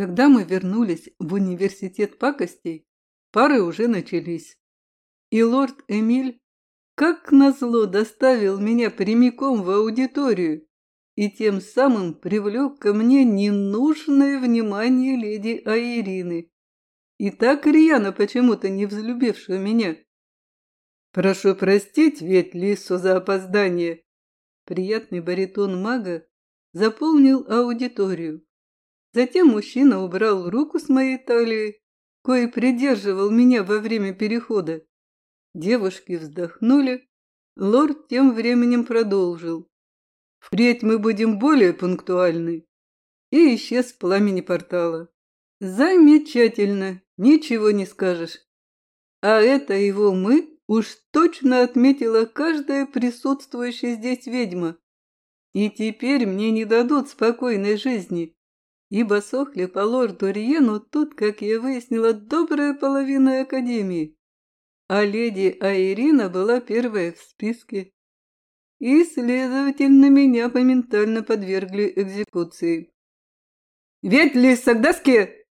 Когда мы вернулись в университет пакостей, пары уже начались. И лорд Эмиль, как назло, доставил меня прямиком в аудиторию и тем самым привлек ко мне ненужное внимание леди Аирины, и так рьяно почему-то не взлюбившую меня. «Прошу простить ведь Лису за опоздание!» Приятный баритон мага заполнил аудиторию. Затем мужчина убрал руку с моей талии, кое придерживал меня во время перехода. Девушки вздохнули, лорд тем временем продолжил. Впредь мы будем более пунктуальны. И исчез в пламени портала. Замечательно, ничего не скажешь. А это его мы уж точно отметила каждая присутствующая здесь ведьма. И теперь мне не дадут спокойной жизни, ибо сохли по лорду Риену тут, как я выяснила, добрая половина Академии. А леди Айрина была первая в списке и, следовательно, меня моментально подвергли экзекуции. «Ветли Сагдаске!»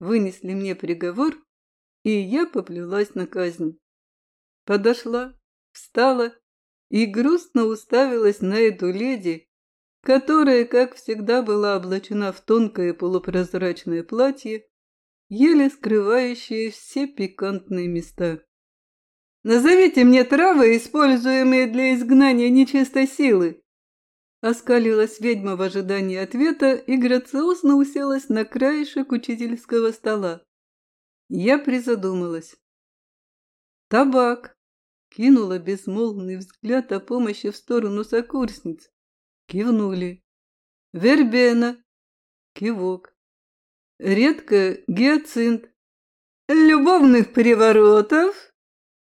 Вынесли мне приговор, и я поплелась на казнь. Подошла, встала и грустно уставилась на эту леди, которая, как всегда, была облачена в тонкое полупрозрачное платье, еле скрывающее все пикантные места. Назовите мне травы, используемые для изгнания нечистой силы. Оскалилась ведьма в ожидании ответа и грациозно уселась на краешек учительского стола. Я призадумалась. Табак. Кинула безмолвный взгляд о помощи в сторону сокурсниц. Кивнули. Вербена. Кивок. Редко гиацинт. Любовных приворотов?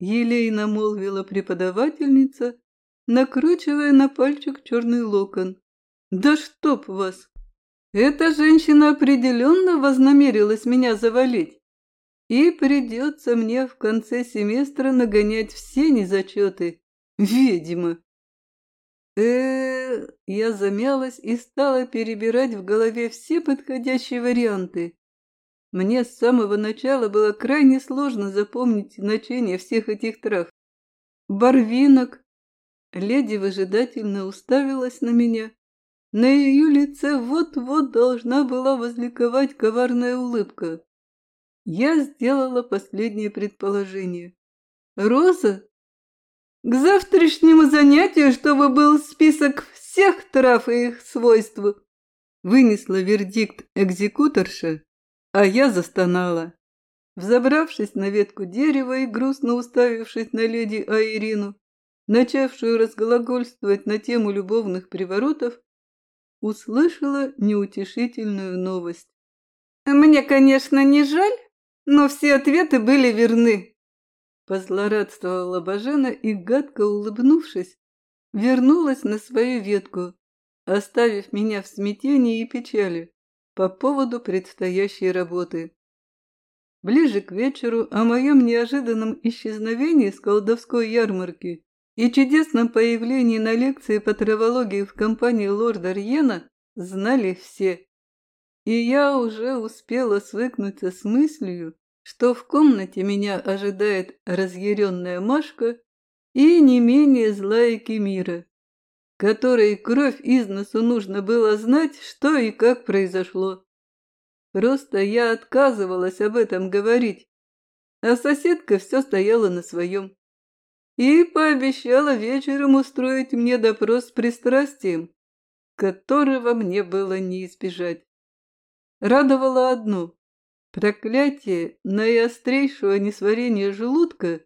елейно молвила преподавательница, накручивая на пальчик черный локон. «Да чтоб вас! Эта женщина определенно вознамерилась меня завалить, и придется мне в конце семестра нагонять все незачеты. Ведьма!» Э я замялась и стала перебирать в голове все подходящие варианты. Мне с самого начала было крайне сложно запомнить значение всех этих трав. Барвинок. Леди выжидательно уставилась на меня. На ее лице вот-вот должна была возликовать коварная улыбка. Я сделала последнее предположение. «Роза? К завтрашнему занятию, чтобы был список всех трав и их свойств!» Вынесла вердикт экзекуторша а я застонала. Взобравшись на ветку дерева и грустно уставившись на леди Айрину, начавшую разглагольствовать на тему любовных приворотов, услышала неутешительную новость. «Мне, конечно, не жаль, но все ответы были верны», позлорадствовала Бажена и, гадко улыбнувшись, вернулась на свою ветку, оставив меня в смятении и печали по поводу предстоящей работы. Ближе к вечеру о моем неожиданном исчезновении с колдовской ярмарки и чудесном появлении на лекции по травологии в компании лорда Рьена знали все. И я уже успела свыкнуться с мыслью, что в комнате меня ожидает разъяренная Машка и не менее злая Кемира которой кровь из носу нужно было знать, что и как произошло. Просто я отказывалась об этом говорить, а соседка все стояла на своем. И пообещала вечером устроить мне допрос с пристрастием, которого мне было не избежать. Радовало одно – проклятие наиострейшего несварения желудка,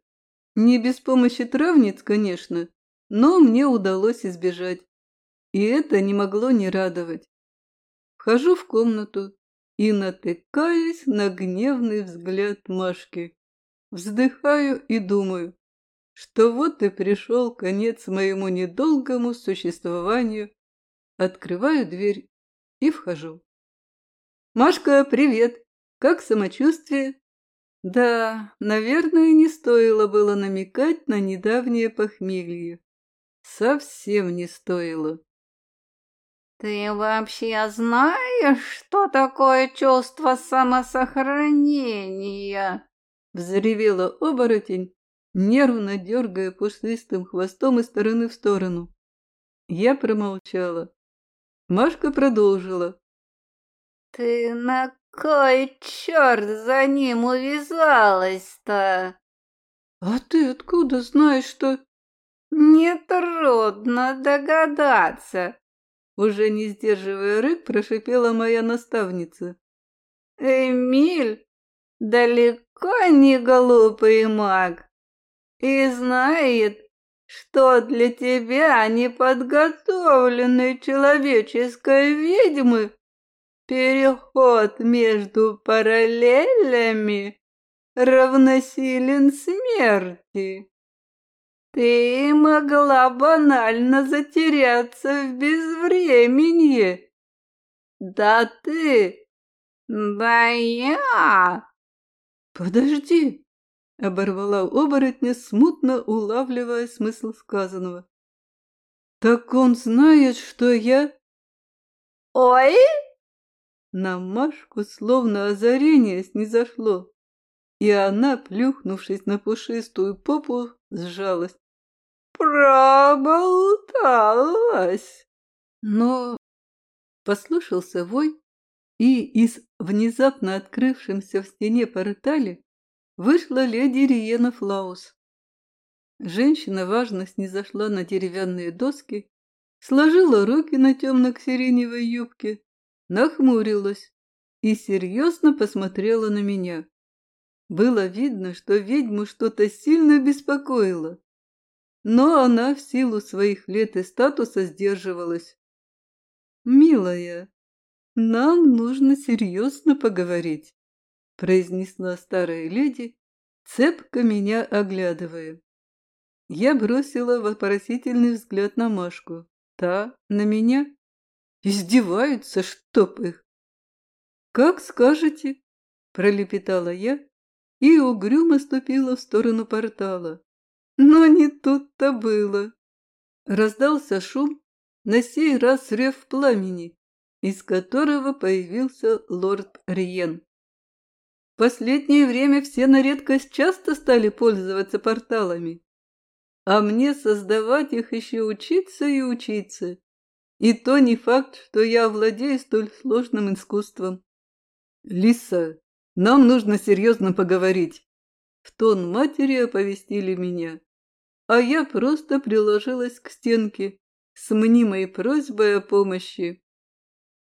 не без помощи травниц, конечно, но мне удалось избежать, и это не могло не радовать. Вхожу в комнату и натыкаюсь на гневный взгляд Машки. Вздыхаю и думаю, что вот и пришел конец моему недолгому существованию. Открываю дверь и вхожу. «Машка, привет! Как самочувствие?» Да, наверное, не стоило было намекать на недавнее похмелье. Совсем не стоило. «Ты вообще знаешь, что такое чувство самосохранения?» Взревела оборотень, нервно дергая пушистым хвостом из стороны в сторону. Я промолчала. Машка продолжила. «Ты на кой черт за ним увязалась-то?» «А ты откуда знаешь, что...» «Нетрудно догадаться», — уже не сдерживая рык, прошипела моя наставница. «Эмиль далеко не глупый маг и знает, что для тебя, неподготовленной человеческой ведьмы, переход между параллелями равносилен смерти. Ты могла банально затеряться в безвременье. Да ты, да я. Подожди, оборвала оборотня, смутно улавливая смысл сказанного. Так он знает, что я... Ой! На Машку словно озарение снизошло, и она, плюхнувшись на пушистую попу, сжалась. Проболталась. Но послышался вой, и из внезапно открывшемся в стене портале вышла леди Риена Флаус. Женщина важно снизошла на деревянные доски, сложила руки на темно-сиреневой юбке, нахмурилась и серьезно посмотрела на меня. Было видно, что ведьму что-то сильно беспокоило но она в силу своих лет и статуса сдерживалась. «Милая, нам нужно серьезно поговорить», – произнесла старая леди, цепко меня оглядывая. Я бросила вопросительный взгляд на Машку. Та на меня. Издеваются, чтоб их. «Как скажете», – пролепетала я и угрюмо ступила в сторону портала. Но не тут-то было. Раздался шум, на сей раз рев пламени, из которого появился лорд Риен. В последнее время все на редкость часто стали пользоваться порталами, а мне создавать их еще учиться и учиться. И то не факт, что я владею столь сложным искусством. Лиса, нам нужно серьезно поговорить. В тон матери оповестили меня а я просто приложилась к стенке с мнимой просьбой о помощи.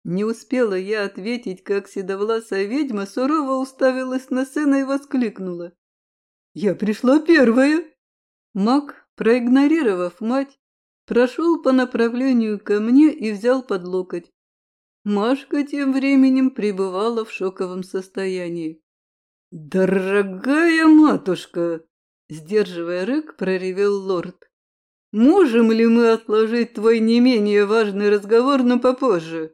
Не успела я ответить, как седовласая ведьма сурово уставилась на сына и воскликнула. «Я пришла первая!» Маг, проигнорировав мать, прошел по направлению ко мне и взял под локоть. Машка тем временем пребывала в шоковом состоянии. «Дорогая матушка!» Сдерживая рык, проревел лорд. «Можем ли мы отложить твой не менее важный разговор на попозже?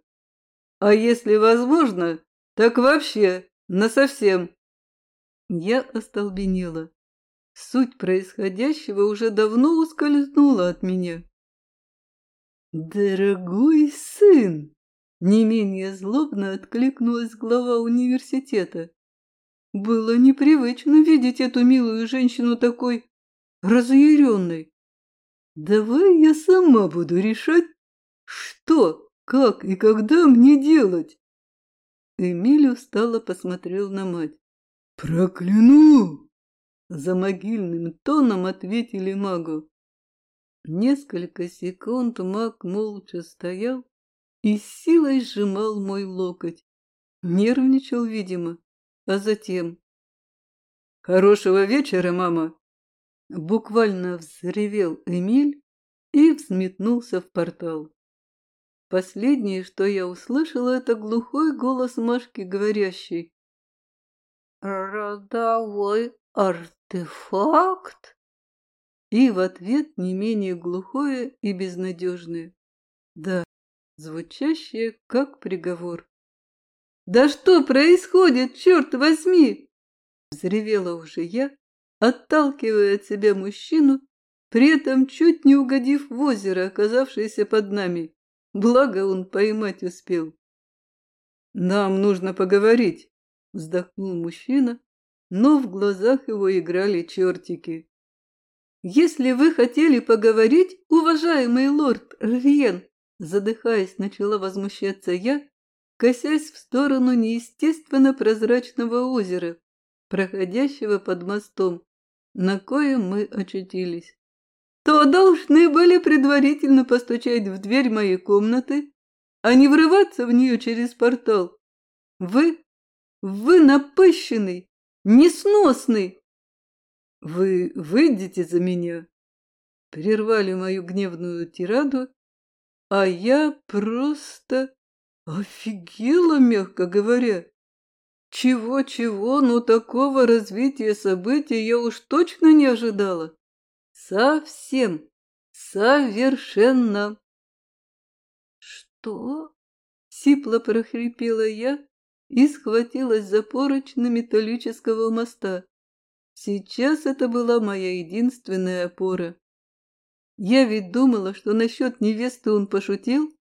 А если возможно, так вообще, насовсем». Я остолбенела. Суть происходящего уже давно ускользнула от меня. «Дорогой сын!» Не менее злобно откликнулась глава университета. Было непривычно видеть эту милую женщину такой разъяренной. Давай я сама буду решать, что, как и когда мне делать. Эмиль устало посмотрел на мать. «Прокляну!» За могильным тоном ответили магу. Несколько секунд маг молча стоял и силой сжимал мой локоть. Нервничал, видимо а затем... «Хорошего вечера, мама!» Буквально взревел Эмиль и взметнулся в портал. Последнее, что я услышала, это глухой голос Машки, говорящий. «Родовой артефакт?» И в ответ не менее глухое и безнадежное. Да, звучащее как приговор. «Да что происходит, черт возьми!» Взревела уже я, отталкивая от себя мужчину, при этом чуть не угодив в озеро, оказавшееся под нами. Благо он поймать успел. «Нам нужно поговорить», — вздохнул мужчина, но в глазах его играли чертики. «Если вы хотели поговорить, уважаемый лорд Риен, задыхаясь, начала возмущаться я, косясь в сторону неестественно прозрачного озера, проходящего под мостом, на коем мы очутились, то должны были предварительно постучать в дверь моей комнаты, а не врываться в нее через портал. Вы, вы напыщенный, несносный. Вы выйдете за меня? Прервали мою гневную тираду, а я просто офигела, мягко говоря. Чего-чего, но такого развития событий я уж точно не ожидала. Совсем, совершенно. Что? Сипло прохрипела я и схватилась за поручни металлического моста. Сейчас это была моя единственная опора. Я ведь думала, что насчет невесты он пошутил.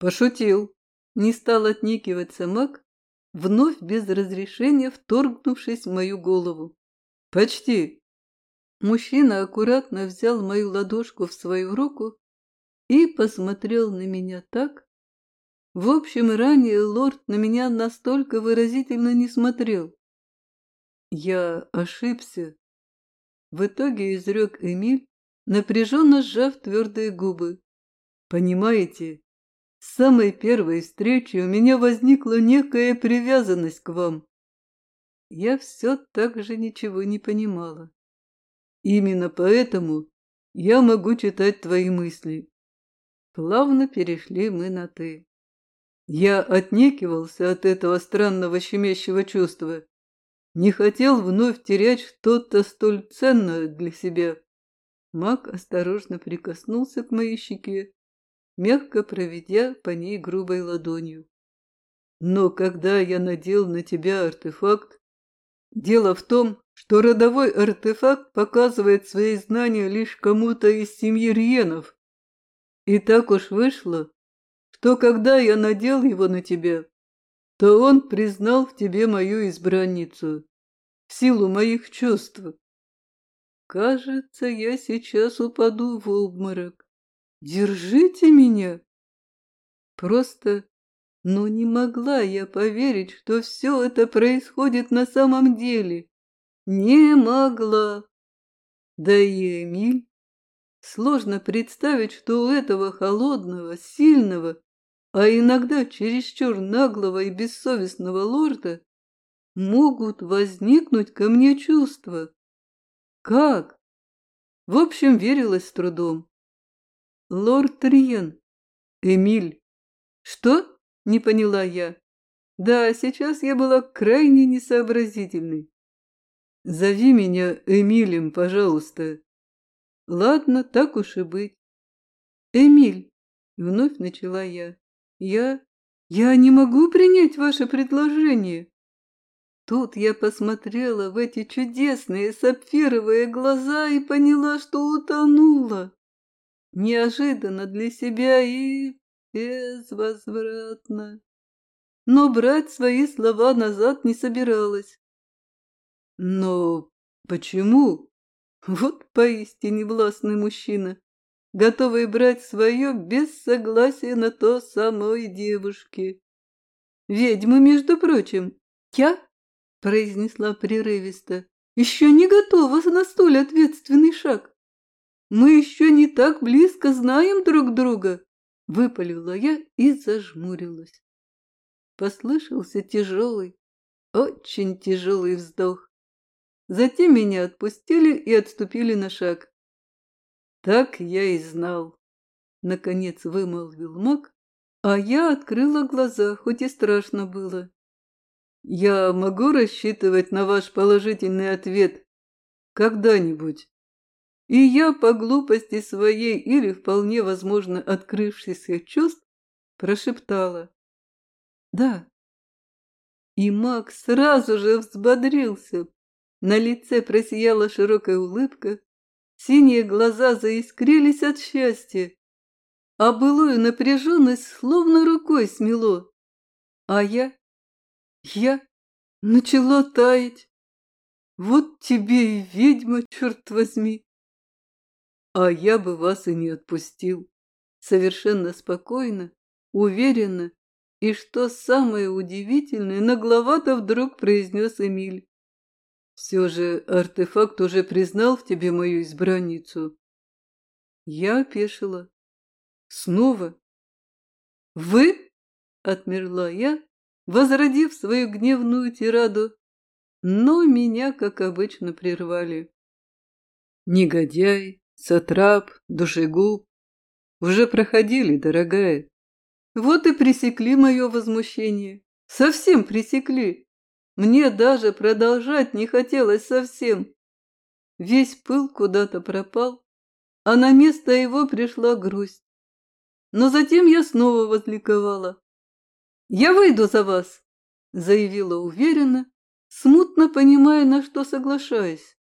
Пошутил. Не стал отникиваться маг, вновь без разрешения вторгнувшись в мою голову. «Почти!» Мужчина аккуратно взял мою ладошку в свою руку и посмотрел на меня так. В общем, ранее лорд на меня настолько выразительно не смотрел. Я ошибся. В итоге изрек Эмиль, напряженно сжав твердые губы. Понимаете, с самой первой встречи у меня возникла некая привязанность к вам. Я все так же ничего не понимала. Именно поэтому я могу читать твои мысли. Плавно перешли мы на «ты». Я отнекивался от этого странного щемящего чувства. Не хотел вновь терять что-то столь ценное для себя. Маг осторожно прикоснулся к моей щеке мягко проведя по ней грубой ладонью. Но когда я надел на тебя артефакт, дело в том, что родовой артефакт показывает свои знания лишь кому-то из семьи Риенов. И так уж вышло, что когда я надел его на тебя, то он признал в тебе мою избранницу, в силу моих чувств. Кажется, я сейчас упаду в обморок. Держите меня!» Просто, ну не могла я поверить, что все это происходит на самом деле. Не могла. Да и Эмиль. Сложно представить, что у этого холодного, сильного, а иногда чересчур наглого и бессовестного лорда могут возникнуть ко мне чувства. Как? В общем, верилось с трудом. Лорд Риен. Эмиль. Что? Не поняла я. Да, сейчас я была крайне несообразительной. Зови меня Эмилем, пожалуйста. Ладно, так уж и быть. Эмиль, вновь начала я. Я... я не могу принять ваше предложение. Тут я посмотрела в эти чудесные сапфировые глаза и поняла, что утонула неожиданно для себя и безвозвратно. Но брать свои слова назад не собиралась. Но почему? Вот поистине властный мужчина, готовый брать свое без согласия на то самой девушки. Ведьма, между прочим, я, произнесла прерывисто, еще не готова на столь ответственный шаг. Мы еще не так близко знаем друг друга, выпалила я и зажмурилась. Послышался тяжелый, очень тяжелый вздох. Затем меня отпустили и отступили на шаг. Так я и знал. Наконец вымолвил маг, а я открыла глаза, хоть и страшно было. Я могу рассчитывать на ваш положительный ответ когда-нибудь? И я по глупости своей или вполне возможно открывшихся чувств прошептала «Да». И маг сразу же взбодрился. На лице просияла широкая улыбка, синие глаза заискрились от счастья. а былую напряженность словно рукой смело. А я, я начала таять. Вот тебе и ведьма, черт возьми. А я бы вас и не отпустил. Совершенно спокойно, уверенно и, что самое удивительное, нагловато вдруг произнес Эмиль. Все же артефакт уже признал в тебе мою избранницу. Я опешила. Снова? Вы? Отмерла я, возродив свою гневную тираду, но меня, как обычно, прервали. Негодяй, сатрап, душегуб. Уже проходили, дорогая. Вот и пресекли мое возмущение. Совсем пресекли. Мне даже продолжать не хотелось совсем. Весь пыл куда-то пропал, а на место его пришла грусть. Но затем я снова возликовала. «Я выйду за вас», — заявила уверенно, смутно понимая, на что соглашаюсь.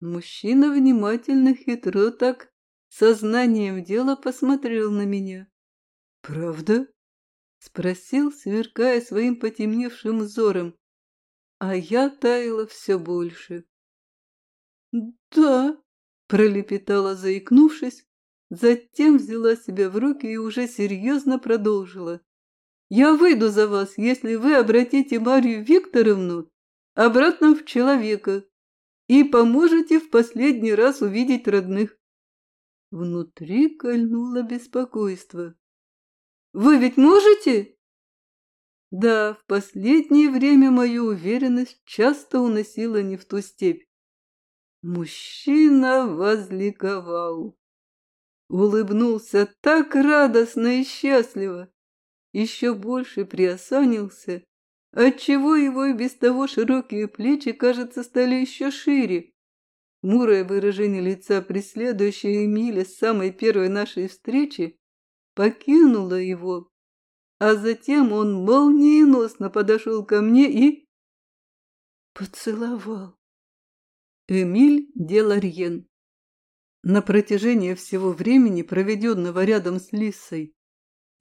Мужчина внимательно, хитро так, сознанием дела посмотрел на меня. «Правда?» — спросил, сверкая своим потемневшим взором а я таяла все больше. «Да», — пролепетала, заикнувшись, затем взяла себя в руки и уже серьезно продолжила. «Я выйду за вас, если вы обратите Марию Викторовну обратно в человека и поможете в последний раз увидеть родных». Внутри кольнуло беспокойство. «Вы ведь можете?» Да, в последнее время мою уверенность часто уносила не в ту степь. Мужчина возликовал. Улыбнулся так радостно и счастливо. Еще больше приосанился, отчего его и без того широкие плечи, кажется, стали еще шире. Мурое выражение лица, преследующее Эмиля с самой первой нашей встречи, покинуло его а затем он молниеносно подошел ко мне и... поцеловал. Эмиль Деларьен. На протяжении всего времени, проведенного рядом с Лиссой,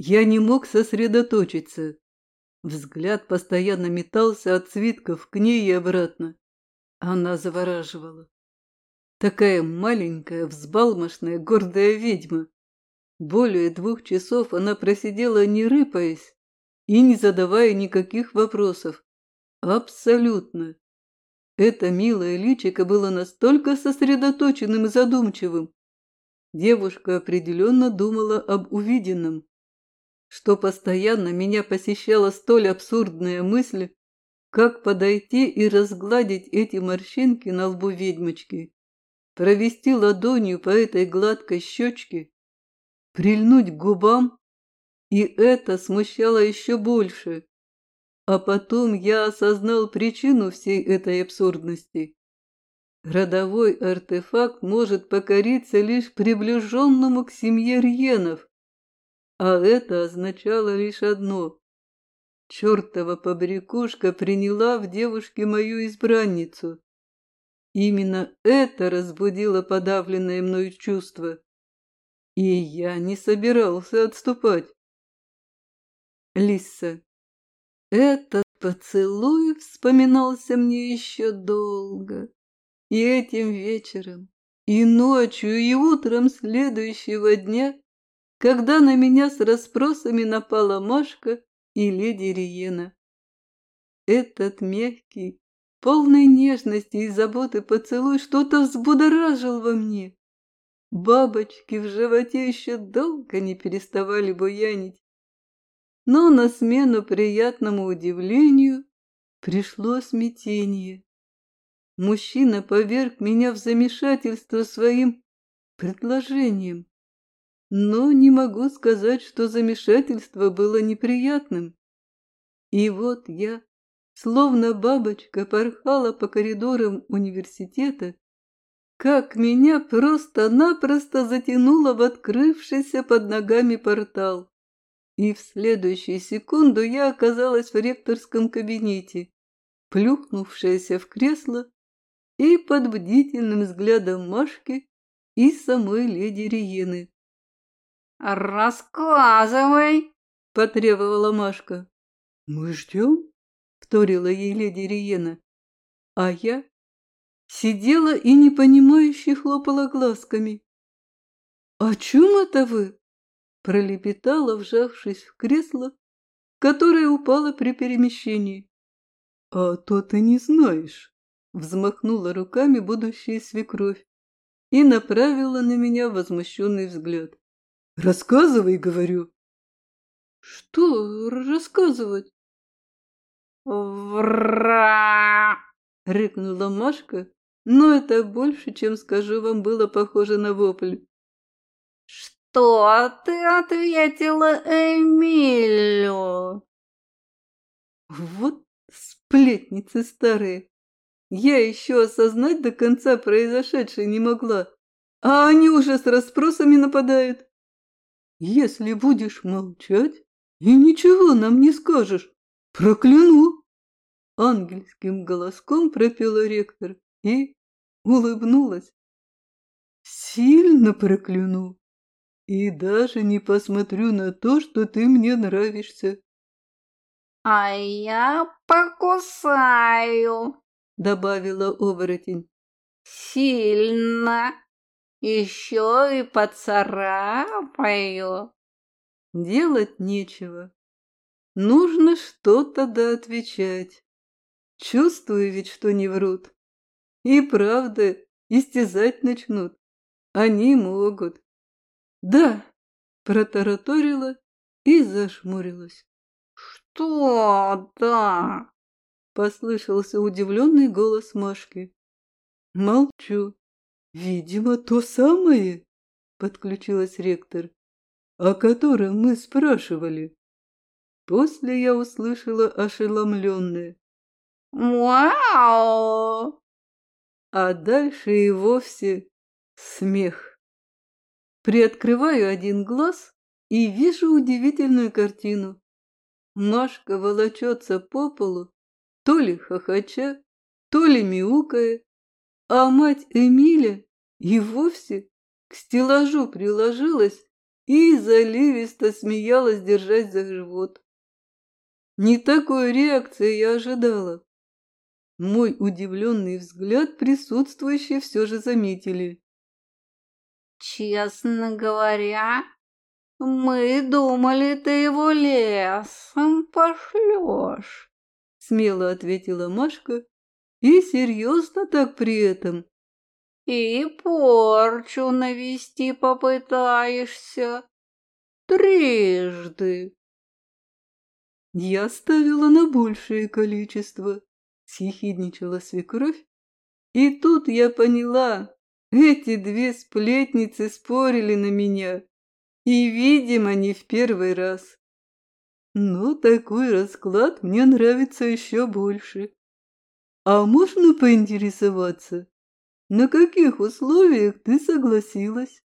я не мог сосредоточиться. Взгляд постоянно метался от свитков к ней и обратно. Она завораживала. Такая маленькая, взбалмошная, гордая ведьма. Более двух часов она просидела, не рыпаясь и не задавая никаких вопросов. Абсолютно. Это милое личико было настолько сосредоточенным и задумчивым. Девушка определенно думала об увиденном, что постоянно меня посещала столь абсурдная мысль, как подойти и разгладить эти морщинки на лбу ведьмочки, провести ладонью по этой гладкой щечке прильнуть к губам, и это смущало еще больше. А потом я осознал причину всей этой абсурдности. Родовой артефакт может покориться лишь приближенному к семье Рьенов, а это означало лишь одно. Чертова побрякушка приняла в девушке мою избранницу. Именно это разбудило подавленное мною чувство. И я не собирался отступать. Лиса. Этот поцелуй вспоминался мне еще долго. И этим вечером, и ночью, и утром следующего дня, когда на меня с расспросами напала Машка и леди Риена. Этот мягкий, полный нежности и заботы поцелуй что-то взбудоражил во мне. Бабочки в животе еще долго не переставали буянить. Но на смену приятному удивлению пришло смятение. Мужчина поверг меня в замешательство своим предложением. Но не могу сказать, что замешательство было неприятным. И вот я, словно бабочка, порхала по коридорам университета, как меня просто-напросто затянуло в открывшийся под ногами портал. И в следующую секунду я оказалась в ректорском кабинете, плюхнувшаяся в кресло и под бдительным взглядом Машки и самой леди Риены. Рассказывай, потребовала Машка. Мы ждем, вторила ей леди Риена. А я сидела и непонимающе хлопала глазками. «О чем это вы?» – пролепетала, вжавшись в кресло, которое упало при перемещении. «А то ты не знаешь», – взмахнула руками будущая свекровь и направила на меня возмущенный взгляд. «Рассказывай, говорю». «Что рассказывать?» «Вра!» — рыкнула Машка, но это больше, чем скажу вам, было похоже на вопль. «Что ты ответила Эмилю?» Вот сплетницы старые. Я еще осознать до конца произошедшее не могла, а они уже с расспросами нападают. Если будешь молчать и ничего нам не скажешь, прокляну. Ангельским голоском пропела ректор и улыбнулась. Сильно прокляну и даже не посмотрю на то, что ты мне нравишься. А я покусаю добавила оборотень. «Сильно! Еще и поцарапаю!» Делать нечего. Нужно что-то да отвечать. Чувствую ведь, что не врут. И правда, истязать начнут. Они могут. Да, протараторила и зашмурилась. Что да? Послышался удивленный голос Машки. Молчу. Видимо, то самое, подключилась ректор, о котором мы спрашивали. После я услышала ошеломленное. «Вау!» А дальше и вовсе смех. Приоткрываю один глаз и вижу удивительную картину. Машка волочется по полу, то ли хохоча, то ли мяукая, а мать Эмиля и вовсе к стеллажу приложилась и заливисто смеялась, держась за живот. Не такой реакции я ожидала. Мой удивленный взгляд присутствующие все же заметили. «Честно говоря, мы думали, ты его лесом пошлешь» смело ответила Машка и серьезно так при этом. И порчу навести попытаешься трижды. Я ставила на большее количество, съехидничала свекровь, и тут я поняла, эти две сплетницы спорили на меня, и, видимо, не в первый раз. Но такой расклад мне нравится еще больше. А можно поинтересоваться, на каких условиях ты согласилась?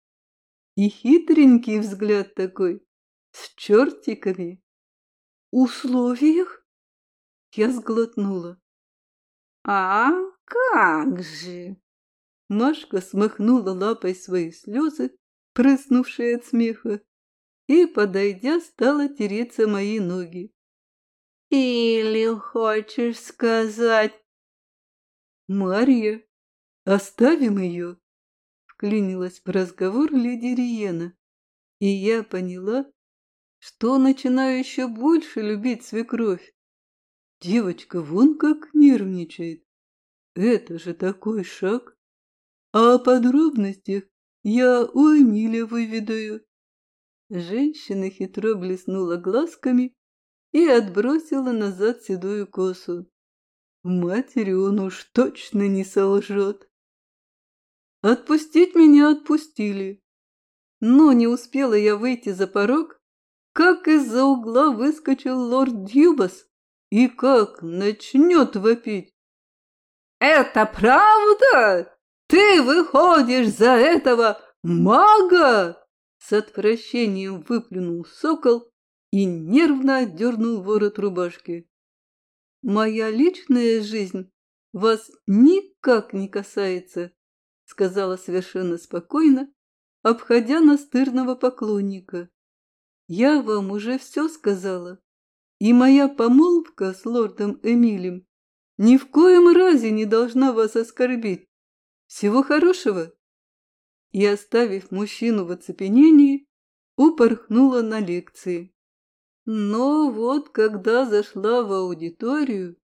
И хитренький взгляд такой, с чертиками. Условиях? Я сглотнула. А как же? Машка смахнула лапой свои слезы, прыснувшие от смеха, и, подойдя, стала тереться мои ноги. «Или хочешь сказать...» «Марья, оставим ее!» Вклинилась в разговор леди Риена, и я поняла, что начинаю еще больше любить свекровь. Девочка вон как нервничает. Это же такой шаг. А о подробностях я у Эмиля выведаю. Женщина хитро блеснула глазками и отбросила назад седую косу. Матери он уж точно не солжет. Отпустить меня отпустили. Но не успела я выйти за порог, как из-за угла выскочил лорд Дьюбас и как начнет вопить. «Это правда? Ты выходишь за этого мага?» С отвращением выплюнул сокол и нервно отдернул ворот рубашки. «Моя личная жизнь вас никак не касается», сказала совершенно спокойно обходя настырного поклонника. «Я вам уже все сказала, и моя помолвка с лордом Эмилем ни в коем разе не должна вас оскорбить. Всего хорошего!» И, оставив мужчину в оцепенении, упорхнула на лекции. Но вот когда зашла в аудиторию,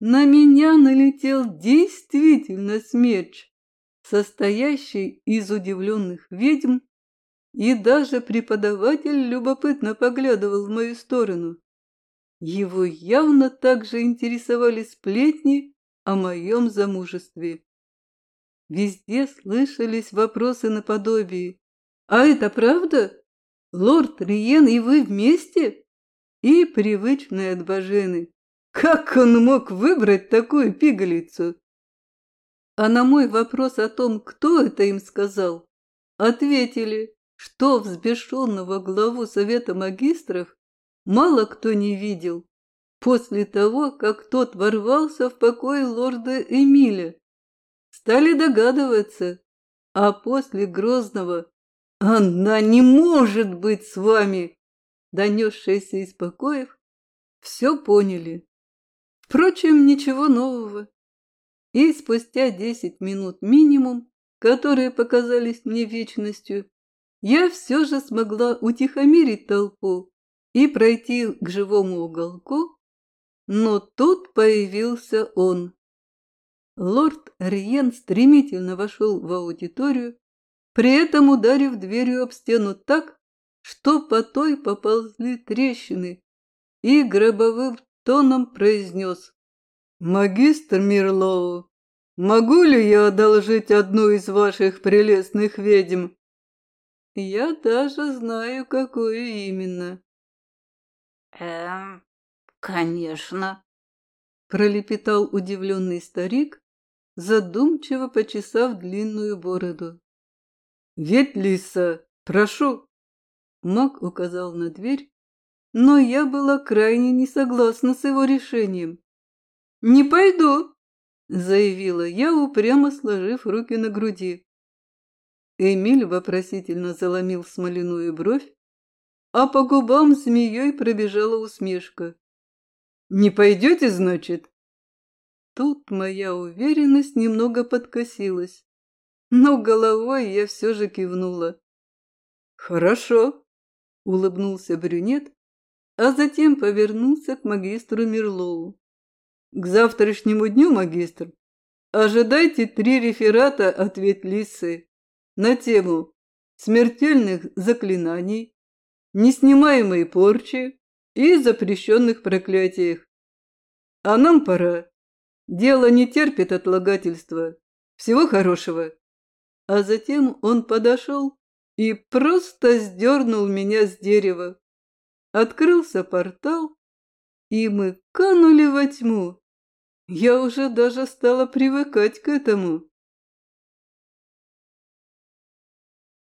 на меня налетел действительно смерч, состоящий из удивленных ведьм, и даже преподаватель любопытно поглядывал в мою сторону. Его явно также интересовали сплетни о моем замужестве. Везде слышались вопросы наподобие «А это правда? Лорд Риен и вы вместе?» И привычные от Бажены как он мог выбрать такую пигалицу? А на мой вопрос о том, кто это им сказал, ответили, что взбешенного главу Совета магистров мало кто не видел после того, как тот ворвался в покой лорда Эмиля. Стали догадываться, а после Грозного «Она не может быть с вами!» Донесшиеся из покоев, все поняли. Впрочем, ничего нового. И спустя десять минут минимум, которые показались мне вечностью, я все же смогла утихомирить толпу и пройти к живому уголку, но тут появился он. Лорд Риен стремительно вошел в аудиторию, при этом ударив дверью об стену так, что по той поползли трещины, и гробовым тоном произнес. «Магистр Мирлоу, могу ли я одолжить одну из ваших прелестных ведьм?» «Я даже знаю, какую именно». «Эм, конечно», — пролепетал удивленный старик, задумчиво почесав длинную бороду. «Ведь, Лиса, прошу!» Маг указал на дверь, но я была крайне не согласна с его решением. «Не пойду», — заявила я, упрямо сложив руки на груди. Эмиль вопросительно заломил смоляную бровь, а по губам змеей пробежала усмешка. «Не пойдете, значит?» Тут моя уверенность немного подкосилась, но головой я все же кивнула. «Хорошо», — улыбнулся брюнет, а затем повернулся к магистру Мирлоу. «К завтрашнему дню, магистр, ожидайте три реферата от Ветлисы на тему смертельных заклинаний, неснимаемой порчи и запрещенных проклятиях. А нам пора. Дело не терпит отлагательства. Всего хорошего». А затем он подошел и просто сдернул меня с дерева. Открылся портал, и мы канули во тьму. Я уже даже стала привыкать к этому.